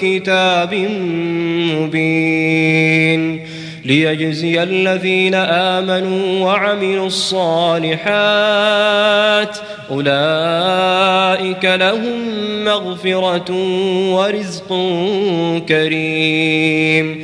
كتاب مبين ليجزي الذين آمنوا وعملوا الصالحات أولئك لهم مغفرة ورزق كريم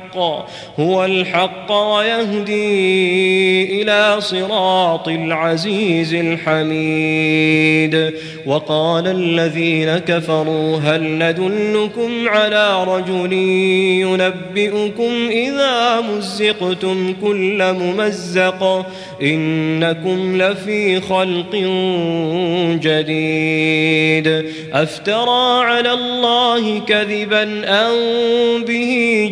هو الحق ويهدي إلى صراط العزيز الحميد. وقال الذين كفروا هل ندلكم على رجل ينبئكم إذا مزقتم كل ممزق؟ إنكم لفي خلق جديد. أفترى على الله كذبا أن به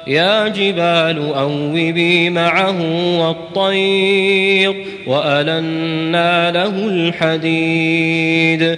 يا جبال أوبي معه والطير وألنا له الحديد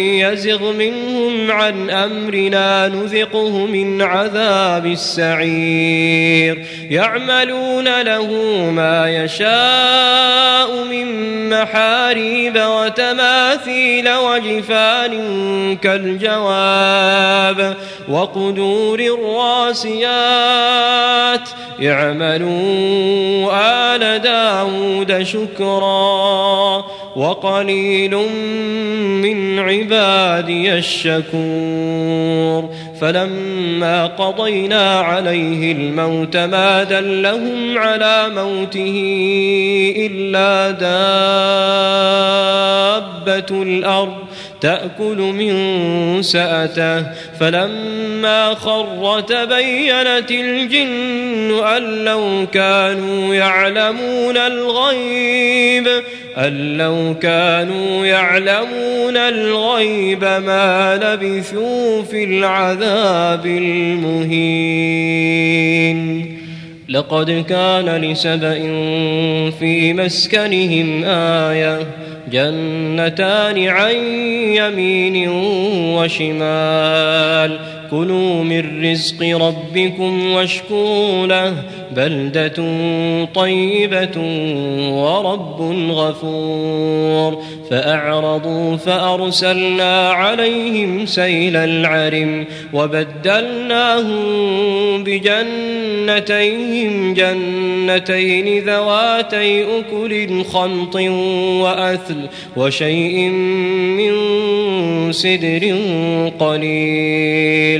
يزغ منهم عن أمرنا نذقه من عذاب السعير. يعملون له ما يشاء من محاريب وتماثيل وجفان كالجواب وقدور الراسيات. اعملوا آل داود شكرا. وقليل من عبادي الشكور. فلما قضينا عليه الموت ما دلهم على موته إلا دابة الأرض تأكل من سأته. فلما خر تبينت الجن أن لو كانوا يعلمون الغيب أن لو كانوا يعلمون الغيب ما لبثوا في العذاب المهين. لقد كان لسبأ في مسكنهم آية جنتان عن يمين وشمال. كلوا من رزق ربكم واشكروا له بلدة طيبة ورب غفور فأعرضوا فأرسلنا عليهم سيل العرم وبدلناهم بجنتيهم جنتين ذواتي أكل خمط وأثل وشيء من سدر قليل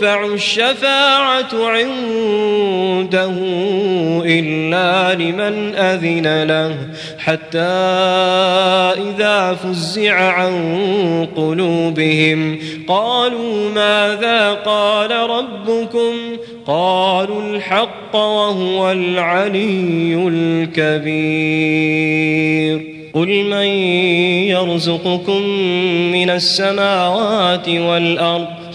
تنفع الشفاعة عنده إلا لمن أذن له حتى إذا فزع عن قلوبهم قالوا ماذا قال ربكم؟ قالوا الحق وهو العلي الكبير. قل من يرزقكم من السماوات والأرض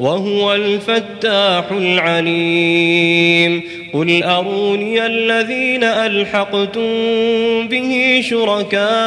وهو الفتاح العليم. قل أروني الذين ألحقتم به شركاء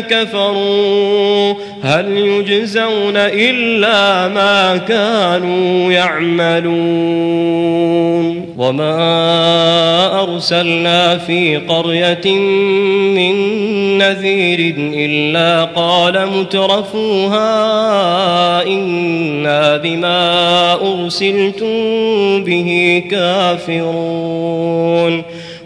كفروا هل يجزون إلا ما كانوا يعملون وما أرسلنا في قرية من نذير إلا قال مترفوها إنا بما أرسلتم به كافرون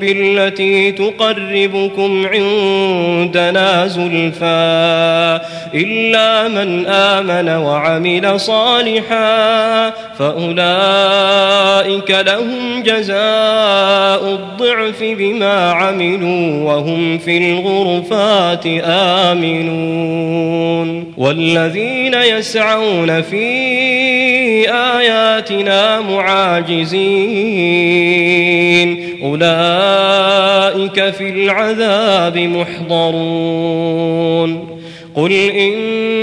بالتي تقربكم عندنا زلفى إلا من آمن وعمل صالحا فأولئك لهم جزاء الضعف بما عملوا وهم في الغرفات آمنون والذين يسعون في آياتنا معاجزين. أولئك في العذاب محضرون. قل إن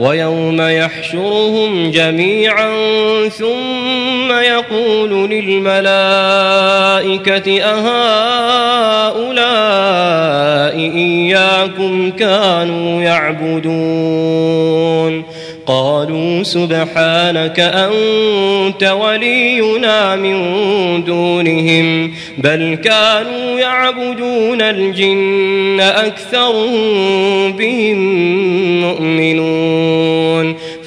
ويوم يحشرهم جميعا ثم يقول للملائكة أهؤلاء إياكم كانوا يعبدون قالوا سبحانك أنت ولينا من دونهم بل كانوا يعبدون الجن أكثرهم بهم مؤمنون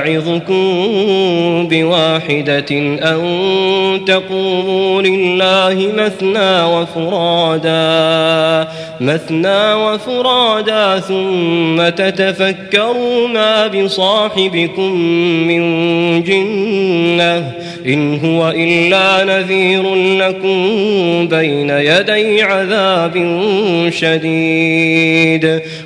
أعظكم بواحدة أن تقوموا لله مثنى وفرادا مثنى وفرادا ثم تتفكروا ما بصاحبكم من جنة إن هو إلا نذير لكم بين يدي عذاب شديد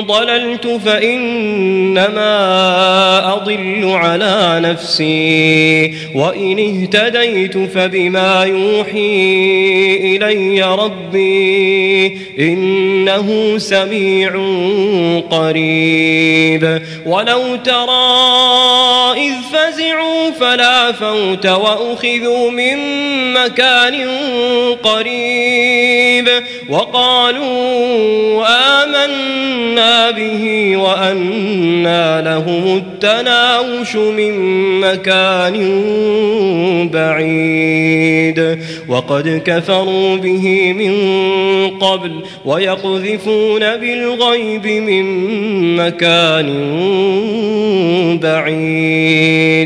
ضللت فإنما أضل على نفسي وإن اهتديت فبما يوحي إلي ربي إنه سميع قريب. ولو ترى إذ فزعوا فلا فوت وأخذوا من مكان قريب وقالوا آمنا به وأنا لهم التناوش من مكان بعيد وقد كفروا به من قبل ويقذفون بالغيب من مكان بعيد